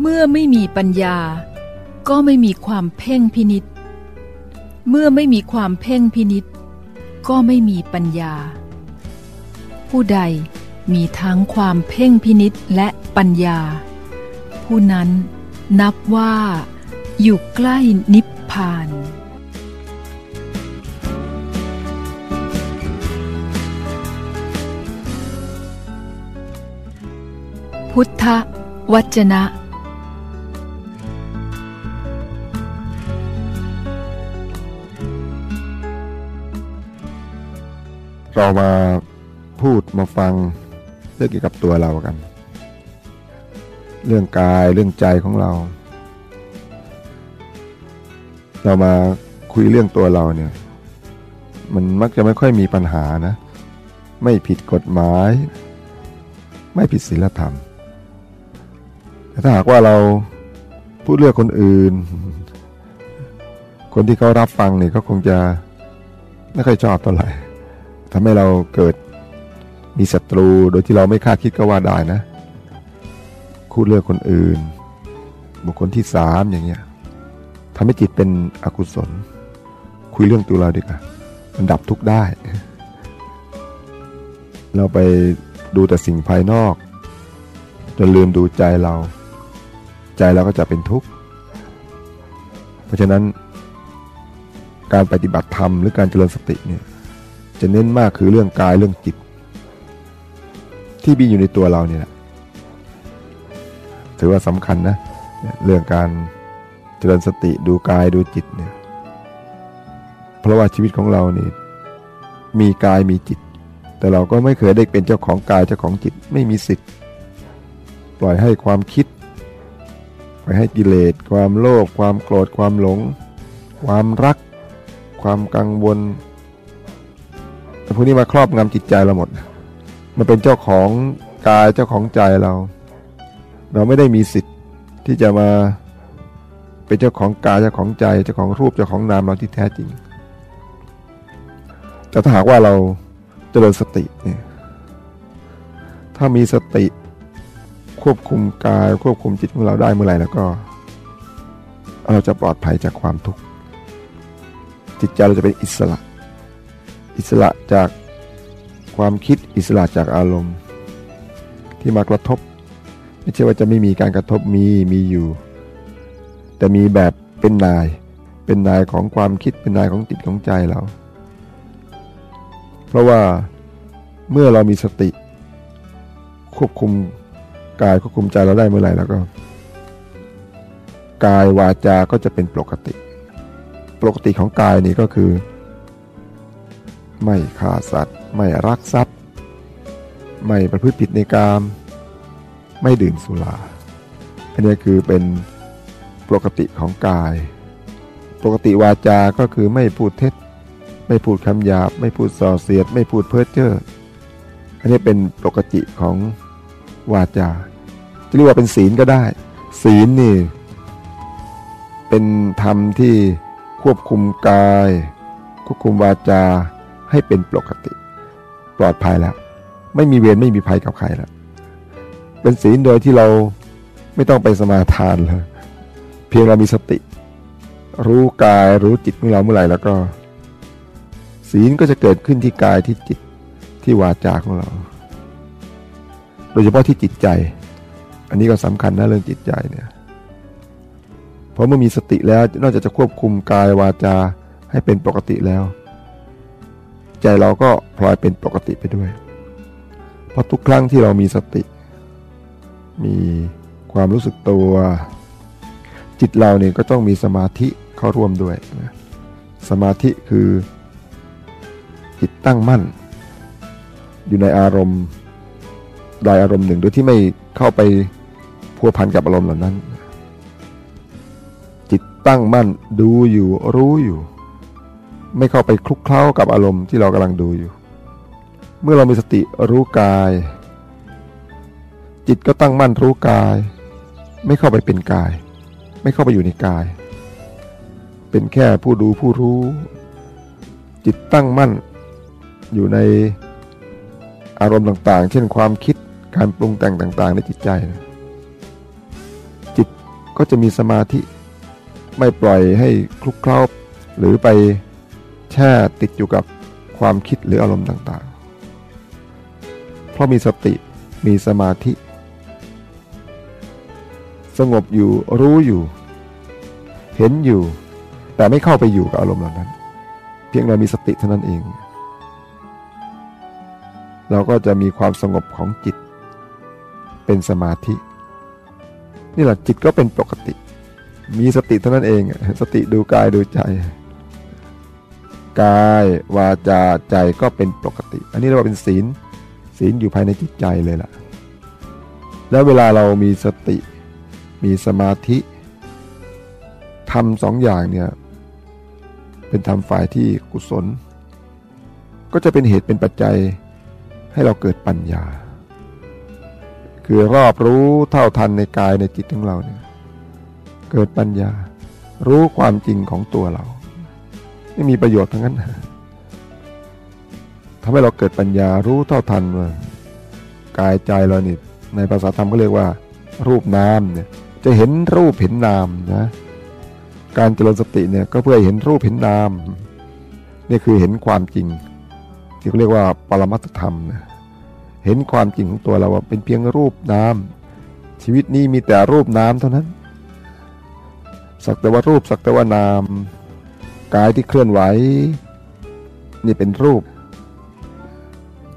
เมื่อไม่มีปัญญา ก็ไม่มีความเพ่งพินิษเมื่อไม่มีความเพ่งพินิษก็ไม่มีปัญญา ผู้ใดมีทั้งความเพ่งพินิษและปัญญา ผู้นั้นนับว่าอยู่ใกล้นิพพานพุทธวจนะ เรามาพูดมาฟังเรื่องเกี่ยวกับตัวเรากัน เรื่องกายเรื่องใจของเรา เรามาคุยเรื่องตัวเราเนี่ย มันมักจะไม่ค่อยมีปัญหานะ ไม่ผิดกฎหมาย ไม่ผิดศีลธรรมแต่ถ้าหากว่าเราพูดเรื่องคนอื่น คนที่เขารับฟังเนี่ยเขาคงจะไม่ค่อยชอบเท่าไหร่ ทำให้เราเกิดมีศัตรูโดยที่เราไม่คาดคิดก็ว่าได้นะ คูดเรื่องคนอื่น บุคคลที่สามอย่างเงี้ยทำให้จิตเป็นอกุศล คุยเรื่องตัวเราดีกว่ามันดับทุกได้ เราไปดูแต่สิ่งภายนอก จนลืมดูใจเรา ใจเราก็จะเป็นทุกข์ เพราะฉะนั้นการปฏิบัติธรรมหรือการเจริญสติเนี่ย จะเน้นมากคือเรื่องกายเรื่องจิต ที่มีอยู่ในตัวเราเนี่ยถือว่าสำคัญนะ เรื่องการเจริญสติดูกายดูจิตเนี่ยเพราะว่าชีวิตของเรานี่มีกายมีจิต แต่เราก็ไม่เคยได้เป็นเจ้าของกายเจ้าของจิตไม่มีสิทธิ์ ปล่อยให้ความคิดปล่อยให้กิเลส ความโลภความโกรธความหลง ความรัก ความกังวล พวกนี้มาครอบงำจิตใจเราหมด มันเป็นเจ้าของกายเจ้าของใจเรา เราไม่ได้มีสิทธิ์ที่จะมาเป็นเจ้าของกายเจ้าของใจเจ้าของรูปเจ้าของนามเราที่แท้จริง แต่ถ้าหากว่าเราเจริญสติเนี่ยถ้ามีสติควบคุมกายควบคุมจิตของเราได้เมื่อไหร่แล้วก็ เราจะปลอดภัยจากความทุกข์จิตใจเราจะเป็นอิสระ อิสระจากความคิดอิสระจากอารมณ์ ที่มากระทบ ไม่ใช่ว่าจะไม่มีการกระทบมีมีอยู่ แต่มีแบบเป็นนาย เป็นนายของความคิดเป็นนายของจิตของใจเรา เพราะว่าเมื่อเรามีสติ ควบคุมกายควบคุมใจเราได้เมื่อไหร่แล้วก็ กายวาจาก็จะเป็นปกติ ปกติของกายนี่ก็คือ ไม่ฆ่าสัตว์ ไม่รักทรัพย์ ไม่ประพฤติผิดในกาม ไม่ดื่มสุรา อันนี้คือเป็นปกติของกาย ปกติวาจา ก็คือไม่พูดเท็จ ไม่พูดคำหยาบ ไม่พูดส่อเสียด ไม่พูดเพ้อเจ้อ อันนี้เป็นปกติของวาจา จะเรียกว่าเป็นศีลก็ได้ ศีลนี่ เป็นธรรมที่ควบคุมกาย ควบคุมวาจา ให้เป็นปกติ ปลอดภัยแล้ว ไม่มีเวรไม่มีภัยกับใครแล้ว เป็นศีลโดยที่เราไม่ต้องไปสมาทานเลยเพียงเรามีสติ รู้กายรู้จิตของเราเมื่อไหร่แล้วก็ ศีลก็จะเกิดขึ้นที่กายที่จิตที่วาจาของเรา โดยเฉพาะที่จิตใจ อันนี้ก็สำคัญนะเรื่องจิตใจเนี่ยเพราะเมื่อมีสติแล้วนอกจากจะควบคุมกายวาจาให้เป็นปกติแล้ว ใจเราก็พลอยเป็นปกติไปด้วย เพราะทุกครั้งที่เรามีสติ มีความรู้สึกตัว จิตเราเนี่ยก็ต้องมีสมาธิเข้าร่วมด้วยนะสมาธิคือจิตตั้งมั่น อยู่ในอารมณ์ใดอารมณ์หนึ่งโดยที่ไม่เข้าไปพัวพันกับอารมณ์เหล่านั้น จิตตั้งมั่นดูอยู่รู้อยู่ ไม่เข้าไปคลุกเคล้ากับอารมณ์ที่เรากำลังดูอยู่ เมื่อเรามีสติรู้กาย จิตก็ตั้งมั่นรู้กาย ไม่เข้าไปเป็นกาย ไม่เข้าไปอยู่ในกาย เป็นแค่ผู้ดูผู้รู้ จิตตั้งมั่นอยู่ในอารมณ์ต่างๆ เช่นความคิดการปรุงแต่งต่างๆ ในจิตใจจิตก็จะมีสมาธิไม่ปล่อยให้คลุกเคล้าหรือไป แช่ติดอยู่กับความคิดหรืออารมณ์ต่างๆ เพราะมีสติมีสมาธิ สงบอยู่รู้อยู่ เห็นอยู่ แต่ไม่เข้าไปอยู่กับอารมณ์เหล่านั้น เพียงเรามีสติเท่านั้นเอง เราก็จะมีความสงบของจิต เป็นสมาธิ นี่แหละจิตก็เป็นปกติ มีสติเท่านั้นเอง สติดูกายดูใจ กาย วาจาใจก็เป็นปกติ อันนี้เรียกว่าเป็นศีล ศีลอยู่ภายในจิตใจเลยล่ะ แล้วเวลาเรามีสติมีสมาธิทำสองอย่างเนี่ยเป็นทำฝ่ายที่กุศล ก็จะเป็นเหตุเป็นปัจจัยให้เราเกิดปัญญา คือรอบรู้เท่าทันในกายในจิตของเราเนี่ยเกิดปัญญา รู้ความจริงของตัวเรา ไม่มีประโยชน์ทั้งนั้นทำให้เราเกิดปัญญารู้เท่าทันว่ากายใจเรานี่ในภาษาธรรมก็เรียกว่า รูปนามเนี่ยจะเห็นรูปเห็นนามนะการเจริญสติเนี่ยก็เพื่อเห็นรูปเห็นนามนี่คือเห็นความจริง ที่เรียกว่าปรมัตธรรมนะเห็นความจริงของตัวเราว่าเป็นเพียงรูปนามชีวิตนี้มีแต่รูปนามเท่านั้น สักแต่ว่ารูปสักแต่ว่านาม กายที่เคลื่อนไหว นี่เป็นรูป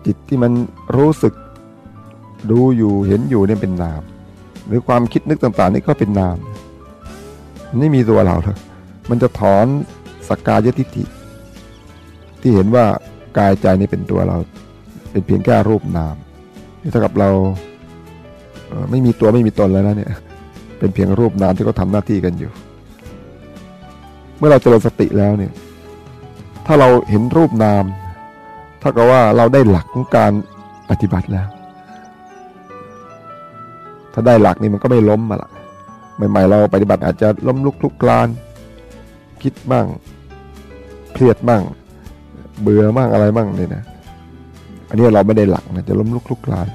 จิตที่มันรู้สึก ดูอยู่เห็นอยู่นี่เป็นนาม หรือความคิดนึกต่างๆนี่ก็เป็นนามไม่มีตัวเราเลยมันจะถอนสกกายทิฏฐิ ที่เห็นว่ากายใจนี่เป็นตัวเรา เป็นเพียงแค่รูปนามเท่ากับเราไม่มีตัวไม่มีตนแล้วนะเนี่ยเป็นเพียงรูปนามที่เขาทาหน้าที่กันอยู่ เมื่อเราเจริญสติแล้วเนี่ย ถ้าเราเห็นรูปนามถ้ากับว่าเราได้หลักของการปฏิบัติแล้ว ถ้าได้หลักนี่มันก็ไม่ล้มมาละใหม่ๆเราปฏิบัติอาจจะล้มลุกคลุกคลาน คิดบ้างเครียดบ้างเบื่อบ้างอะไรบ้างเนี่ยนะ อันนี้เราไม่ได้หลักนะจะล้มลุกคลุกคลาน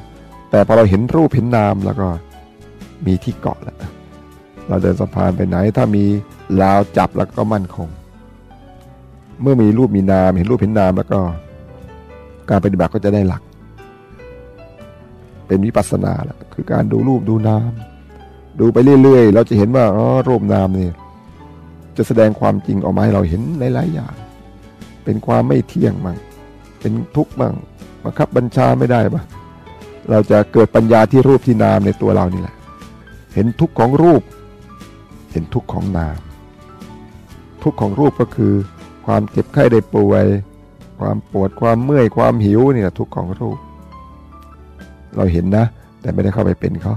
แต่พอเราเห็นรูปเห็นนามแล้วก็มีที่เกาะแล้ว เราเดินสะพานไปไหน ถ้ามีลาวจับแล้วก็มั่นคง เมื่อมีรูปมีนามเห็นรูปเห็นนามแล้วก็ การปฏิบัติก็จะได้หลัก เป็นวิปัสสนาแหละคือการดูรูปดูนาม ดูไปเรื่อยๆ เราจะเห็นว่าอ๋อรูปนามนี่จะแสดงความจริงออกมาให้เราเห็นหลายๆอย่าง เป็นความไม่เที่ยงบ้างเป็นทุกข์บ้างบังคับบัญชาไม่ได้บ้างเราจะเกิดปัญญาที่รูปที่นามในตัวเรานี่แหละ เห็นทุกข์ของรูป เห็นทุกข์ของนาม ทุกข์ของรูปก็คือ ความเจ็บไข้ได้ป่วย ความปวดความเมื่อยความหิวนี่แหละทุกข์ของรูป เราเห็นนะ แต่ไม่ได้เข้าไปเป็นเขา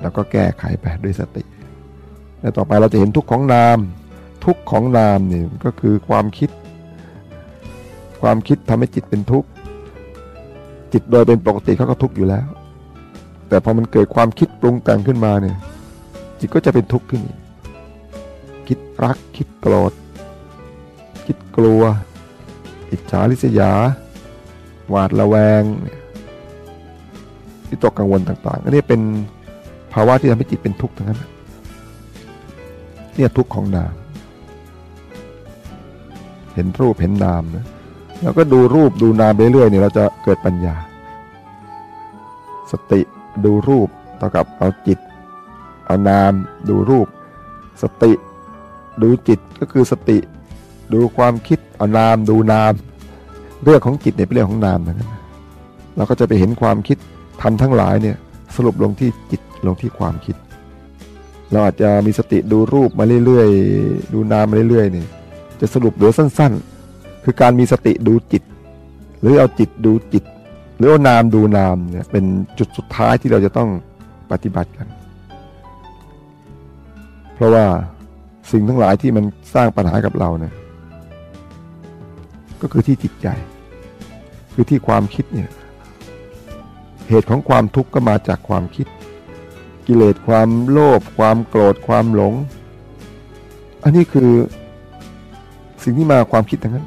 แล้วก็แก้ไขไปด้วยสติ แล้วต่อไปเราจะเห็นทุกข์ของนาม ทุกข์ของนามนี่ก็คือความคิด ความคิดทำให้จิตเป็นทุกข์จิตโดยเป็นปกติเขาก็ทุกข์อยู่แล้ว แต่พอมันเกิดความคิดปรุงแต่งขึ้นมาเนี่ยจิตก็จะเป็นทุกข์ขึ้นอีก คิดรัก คิดโกรธ คิดกลัว อิจฉาริษยา หวาดระแวงที่ตกกังวลต่างๆ อันนี้เป็นภาวะที่ทำให้จิตเป็นทุกข์ทั้งนั้นเนี่ยทุกข์ของนาม เห็นรูปเห็นนามนะแล้วก็ดูรูปดูนามไปเรื่อยเนี่ยเราจะเกิดปัญญา สติดูรูปเท่ากับเอาจิต เอานามดูรูป สติ ดูจิตก็คือสติ ดูความคิดเอานามดูนาม เรื่องของจิตเนี่ยเป็นเรื่องของนามนะเราก็จะไปเห็นความคิดทำทั้งหลายเนี่ยสรุปลงที่จิตลงที่ความคิด เราอาจจะมีสติดูรูปมาเรื่อยๆ ดูนามมาเรื่อยๆเนี่ยจะสรุปเหลือสั้นๆ คือการมีสติดูจิต หรือเอาจิตดูจิต หรือเอานามดูนามเนี่ยเป็นจุดสุดท้ายที่เราจะต้องปฏิบัติกัน เพราะว่า สิ่งทั้งหลายที่มันสร้างปัญหากับเราเนี่ยก็คือที่จิตใจ คือที่ความคิดเนี่ยเหตุของความทุกข์ก็มาจากความคิด กิเลสความโลภความโกรธความหลง อันนี้คือสิ่งที่มาความคิดทั้งนั้น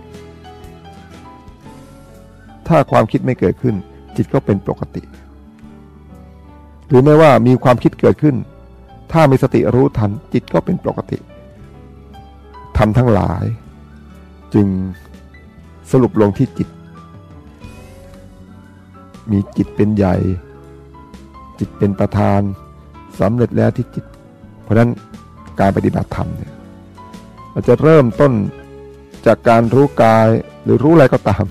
ถ้าความคิดไม่เกิดขึ้น จิตก็เป็นปกติ หรือแม้ว่ามีความคิดเกิดขึ้น ถ้ามีสติรู้ทันจิตก็เป็นปกติ ทำทั้งหลาย จึงสรุปลงที่จิต มีจิตเป็นใหญ่ จิตเป็นประธานสำเร็จแล้วที่จิต เพราะนั้นการปฏิบัติธรรมเนี่ยเราจะเริ่มต้นจากการรู้กายหรือรู้อะไรก็ตาม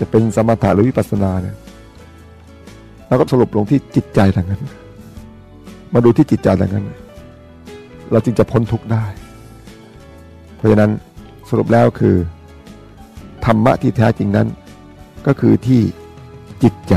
จะเป็นสมถะหรือวิปัสสนาเนี่ยแล้วก็สรุปลงที่จิตใจทางนั้น มาดูที่จิตใจทางนั้น เราจึงจะพ้นทุกข์ได้ เพราะฉะนั้นสรุปแล้วคือ ธรรมะที่แท้จริงนั้น ก็คือที่จิตใจ